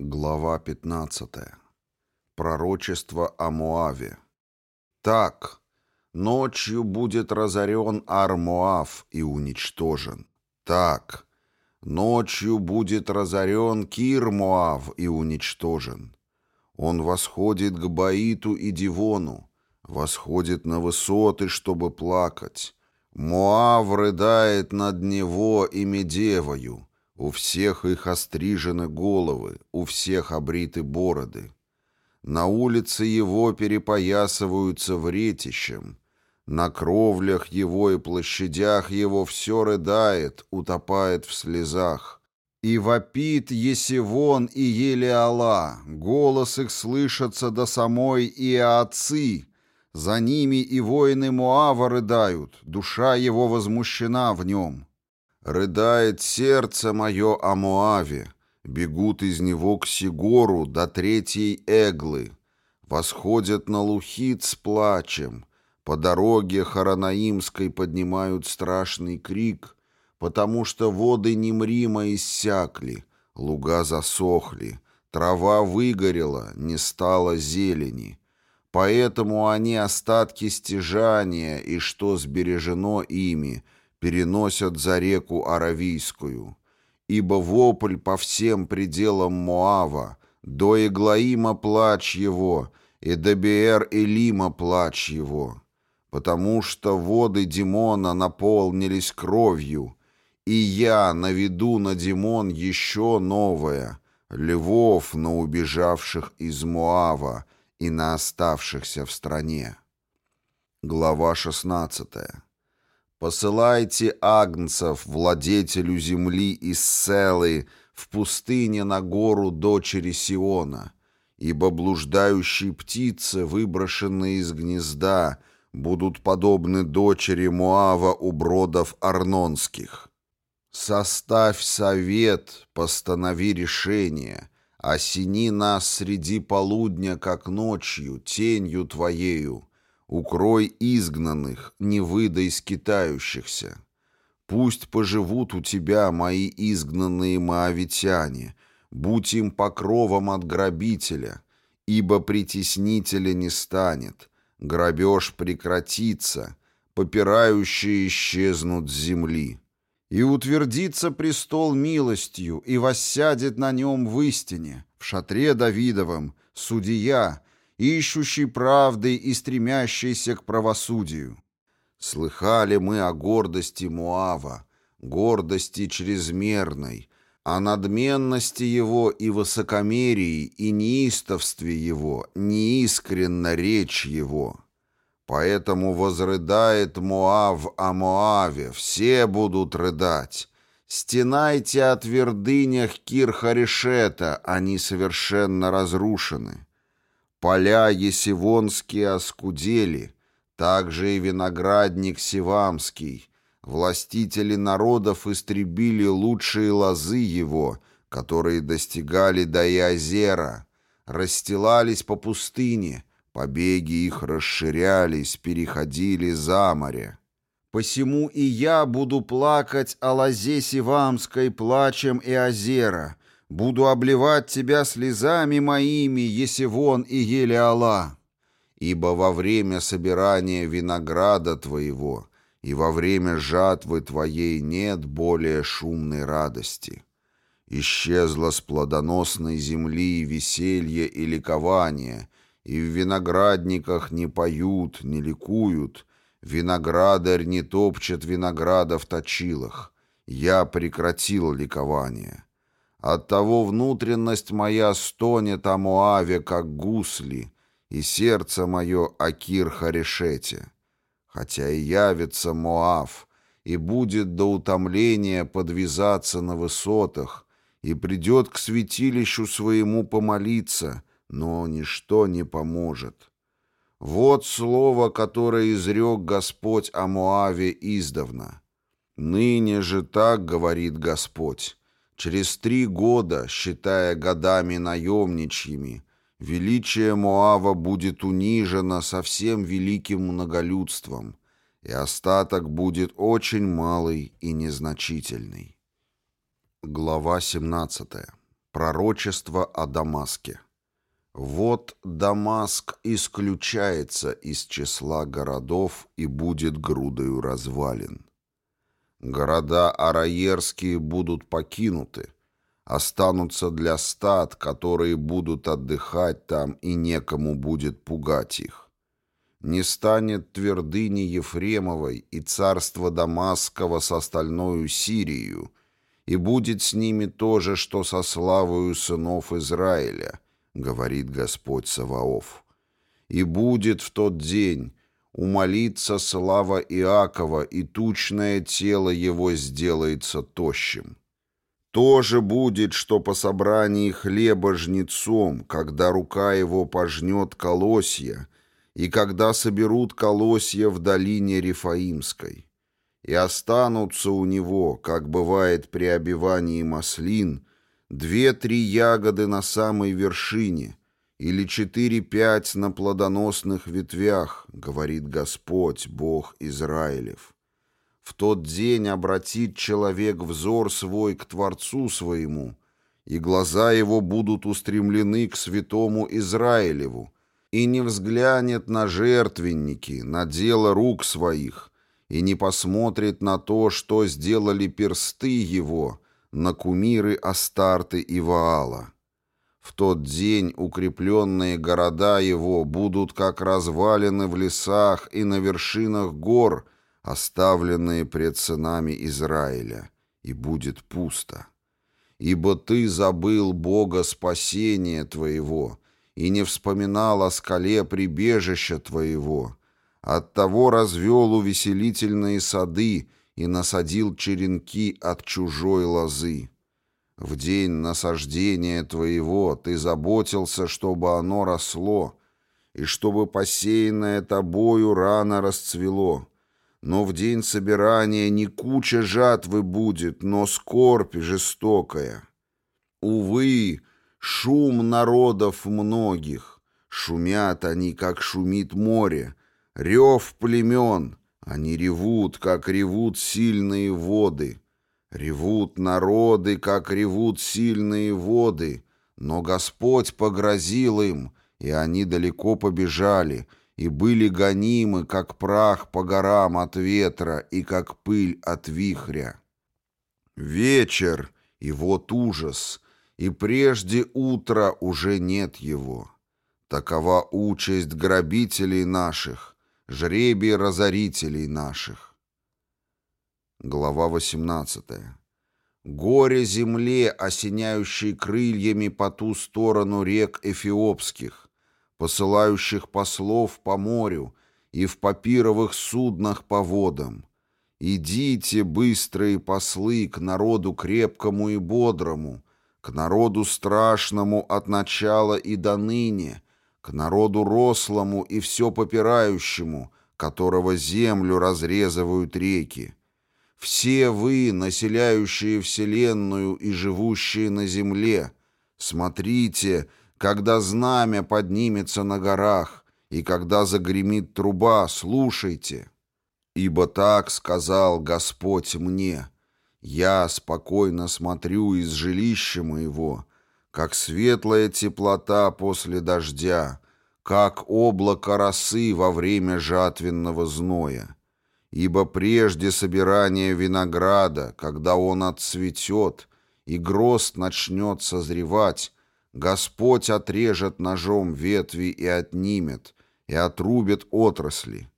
Глава 15. Пророчество о Моаве. Так, ночью будет разорен Ар-Моав и уничтожен. Так, ночью будет разорен Кир-Моав и уничтожен. Он восходит к Баиту и Дивону, восходит на высоты, чтобы плакать. Моав рыдает над него и Медевою, у всех их острижены головы, у всех обриты бороды. На улице его перепоясываются вретищем. На кровлях его и площадях его все рыдает, утопает в слезах. И вопит Есевон и Елеала, голос их слышится до самой Иоаци. За ними и воины Муава рыдают, душа его возмущена в нем. Рыдает сердце мое о Моаве, бегут из него к Сигору до третьей Эглы, восходят на Лухит с плачем, по дороге Харанаимской поднимают страшный крик, потому что воды Немрима иссякли, луга засохли, трава выгорела, не стало зелени. Поэтому они остатки стяжания и что сбережено ими — переносят за реку Аравийскую, ибо вопль по всем пределам Моава, до Иглаима плач его, и до Беэр-Элима плач его, потому что воды Димона наполнились кровью, и я наведу на Димон еще новое, львов на убежавших из Моава и на оставшихся в стране. Глава шестнадцатая. Посылайте агнцев, владетелю земли из Селы, в пустыне на гору дочери Сиона, ибо блуждающие птицы, выброшенные из гнезда, будут подобны дочери Муава у бродов Арнонских. Составь совет, постанови решение, осени нас среди полудня, как ночью, тенью твоею, Укрой изгнанных, не выдай скитающихся. Пусть поживут у тебя мои изгнанные моавитяне, будь им покровом от грабителя, ибо притеснителя не станет, грабеж прекратится, попирающие исчезнут с земли. И утвердится престол милостью, и воссядет на нем в истине, в шатре Давидовом, судья, ищущий правды и стремящийся к правосудию. Слыхали мы о гордости Муава, гордости чрезмерной, о надменности его и высокомерии, и неистовстве его, неискренна речь его. Поэтому возрыдает Муав о Муаве, все будут рыдать. Стенайте о твердынях Кирхарешета, они совершенно разрушены. Поля есивонские оскудели, также и виноградник Сивамский. Властители народов истребили лучшие лозы его, которые достигали до Иозера, расстилались по пустыне, побеги их расширялись, переходили за море. Посему и я буду плакать о лозе Сивамской плачем Иозера, Буду обливать тебя слезами моими, Есевон и Елеала, ибо во время собирания винограда твоего и во время жатвы твоей нет более шумной радости. Исчезло с плодоносной земли веселье и ликование, и в виноградниках не поют, не ликуют, виноградарь не топчет винограда в точилах. Я прекратил ликование». Оттого внутренность моя стонет о Моаве, как гусли, и сердце мое о Кир-Харешете. Хотя и явится Моав, и будет до утомления подвязаться на высотах, и придет к святилищу своему помолиться, но ничто не поможет. Вот слово, которое изрек Господь о Моаве издавна. «Ныне же так говорит Господь». Через три года, считая годами наемничьими, величие Моава будет унижено совсем великим многолюдством, и остаток будет очень малый и незначительный. Глава 17. Пророчество о Дамаске. Вот Дамаск исключается из числа городов и будет грудою развалин. Города араерские будут покинуты, останутся для стад, которые будут отдыхать там, и некому будет пугать их. Не станет твердыни Ефремовой и царство Дамасского с остальною Сирию, и будет с ними то же, что со славою сынов Израиля, говорит Господь Саваоф. И будет в тот день умолиться слава Иакова, и тучное тело его сделается тощим. То же будет, что по собрании хлеба жнецом, когда рука его пожнет колосья, и когда соберут колосья в долине Рифаимской. И останутся у него, как бывает при обивании маслин, две-три ягоды на самой вершине, или четыре-пять на плодоносных ветвях, говорит Господь, Бог Израилев. В тот день обратит человек взор свой к Творцу своему, и глаза его будут устремлены к святому Израилеву, и не взглянет на жертвенники, на дело рук своих, и не посмотрит на то, что сделали персты его, на кумиры Астарты и Ваала. В тот день укрепленные города его будут как развалины в лесах и на вершинах гор — оставленные пред сынами Израиля, и будет пусто. Ибо ты забыл Бога спасения твоего и не вспоминал о скале прибежища твоего, оттого развел увеселительные сады и насадил черенки от чужой лозы. В день насаждения твоего ты заботился, чтобы оно росло, и чтобы посеянное тобою рано расцвело, но в день собирания не куча жатвы будет, но скорбь жестокая. Увы, шум народов многих, шумят они, как шумит море, рев племен, они ревут, как ревут сильные воды. Ревут народы, как ревут сильные воды, но Господь погрозил им, и они далеко побежали, и были гонимы, как прах по горам от ветра и как пыль от вихря. Вечер, и вот ужас, и прежде утра уже нет его. Такова участь грабителей наших, жребий разорителей наших. Глава 18. Горе земле, осеняющей крыльями по ту сторону рек Эфиопских, посылающих послов по морю и в папировых суднах по водам. Идите, быстрые послы, к народу крепкому и бодрому, к народу страшному от начала и до ныне, к народу рослому и все попирающему, которого землю разрезывают реки. Все вы, населяющие вселенную и живущие на земле, смотрите, когда знамя поднимется на горах, и когда загремит труба, слушайте. Ибо так сказал Господь мне, я спокойно смотрю из жилища моего, как светлая теплота после дождя, как облако росы во время жатвенного зноя. Ибо прежде собирания винограда, когда он отцветет, и гроздь начнет созревать, Господь отрежет ножом ветви и отнимет, и отрубит отрасли,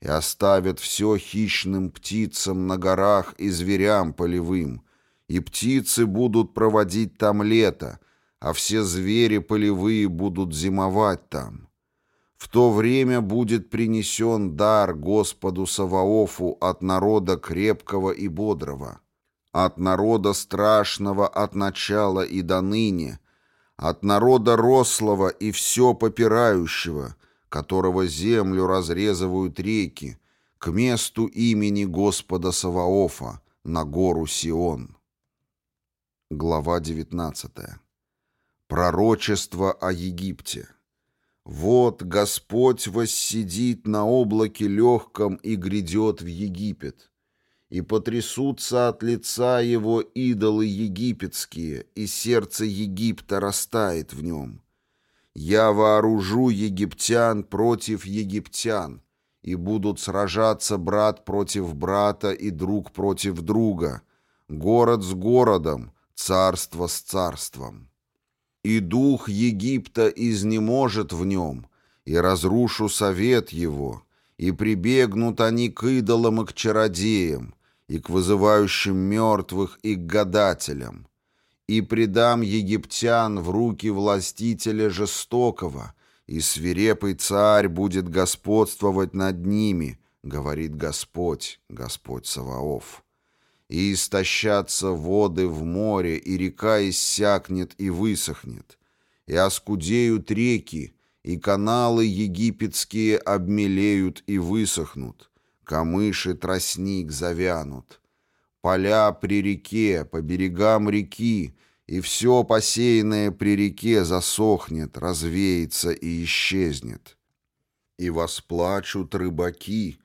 и оставит все хищным птицам на горах и зверям полевым, и птицы будут проводить там лето, а все звери полевые будут зимовать там. В то время будет принесен дар Господу Саваофу от народа крепкого и бодрого, от народа страшного от начала и до ныне, от народа рослого и все попирающего, которого землю разрезывают реки, к месту имени Господа Саваофа, на гору Сион. Глава 19. Пророчество о Египте. «Вот Господь воссидит на облаке легком и грядет в Египет, и потрясутся от лица его идолы египетские, и сердце Египта растает в нем. Я вооружу египтян против египтян, и будут сражаться брат против брата и друг против друга, город с городом, царство с царством. И дух Египта изнеможет в нем, и разрушу совет его, и прибегнут они к идолам и к чародеям, и к вызывающим мертвых, и к гадателям, и предам египтян в руки властителя жестокого, и свирепый царь будет господствовать над ними, говорит Господь, Господь Саваоф. И истощатся воды в море, и река иссякнет и высохнет, и оскудеют реки, и каналы египетские обмелеют и высохнут, камыш и тростник завянут. Поля при реке, по берегам реки, и все посеянное при реке засохнет, развеется и исчезнет. И восплачут рыбаки,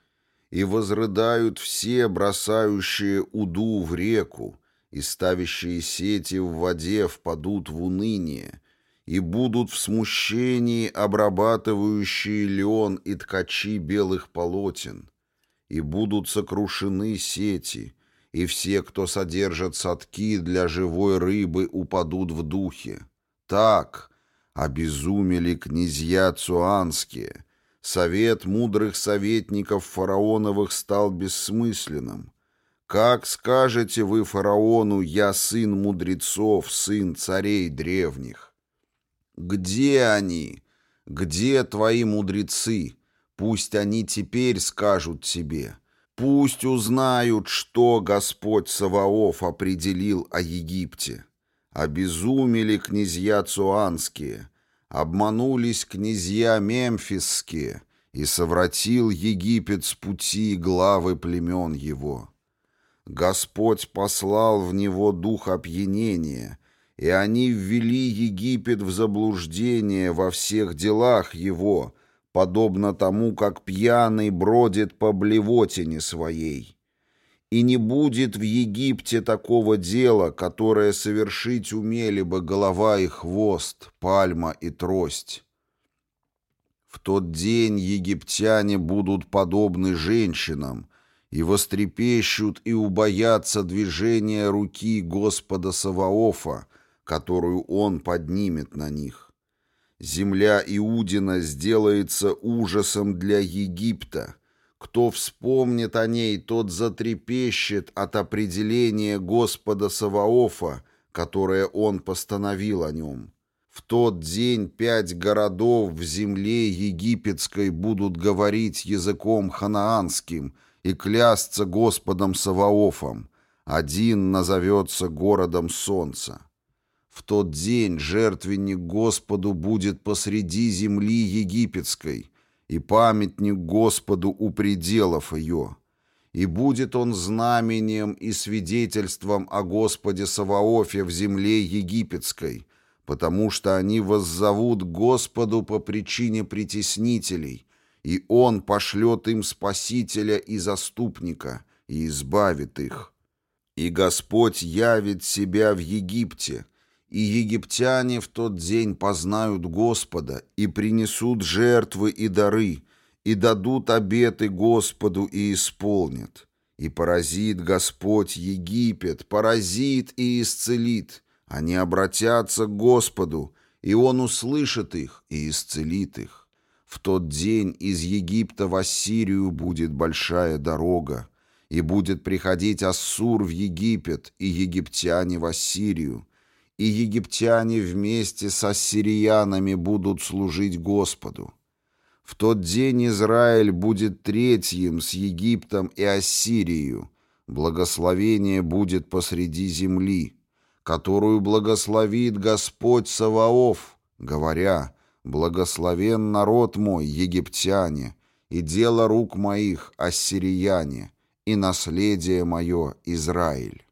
и возрыдают все, бросающие уду в реку, и ставящие сети в воде впадут в уныние, и будут в смущении обрабатывающие лен и ткачи белых полотен, и будут сокрушены сети, и все, кто содержат садки для живой рыбы, упадут в духе. Так обезумели князья цуанские. Совет мудрых советников фараоновых стал бессмысленным. Как скажете вы фараону «Я сын мудрецов, сын царей древних»? Где они? Где твои мудрецы? Пусть они теперь скажут тебе. Пусть узнают, что Господь Саваоф определил о Египте. Обезумели князья цуанские, обманулись князья мемфисские, и совратил Египет с пути главы племен его. Господь послал в него дух опьянения, и они ввели Египет в заблуждение во всех делах его, подобно тому, как пьяный бродит по блевотине своей. И не будет в Египте такого дела, которое совершить умели бы голова и хвост, пальма и трость. В тот день египтяне будут подобны женщинам, и вострепещут и убоятся движения руки Господа Саваофа, которую Он поднимет на них. Земля Иудина сделается ужасом для Египта. Кто вспомнит о ней, тот затрепещет от определения Господа Саваофа, которое он постановил о нем. В тот день пять городов в земле египетской будут говорить языком ханаанским и клясться Господом Саваофом. Один назовется городом солнца. В тот день жертвенник Господу будет посреди земли египетской, и памятник Господу у пределов ее. И будет он знамением и свидетельством о Господе Саваофе в земле египетской, потому что они воззовут Господу по причине притеснителей, и Он пошлет им Спасителя и Заступника, и избавит их. И Господь явит себя в Египте, и египтяне в тот день познают Господа и принесут жертвы и дары, и дадут обеты Господу и исполнят. И поразит Господь Египет, поразит и исцелит. Они обратятся к Господу, и Он услышит их и исцелит их. В тот день из Египта в Ассирию будет большая дорога, и будет приходить Ассур в Египет, и египтяне в Ассирию, и египтяне вместе с ассириянами будут служить Господу. В тот день Израиль будет третьим с Египтом и Ассирией. Благословение будет посреди земли, которую благословит Господь Саваоф, говоря, «Благословен народ мой, египтяне, и дело рук моих, ассирияне, и наследие мое, Израиль».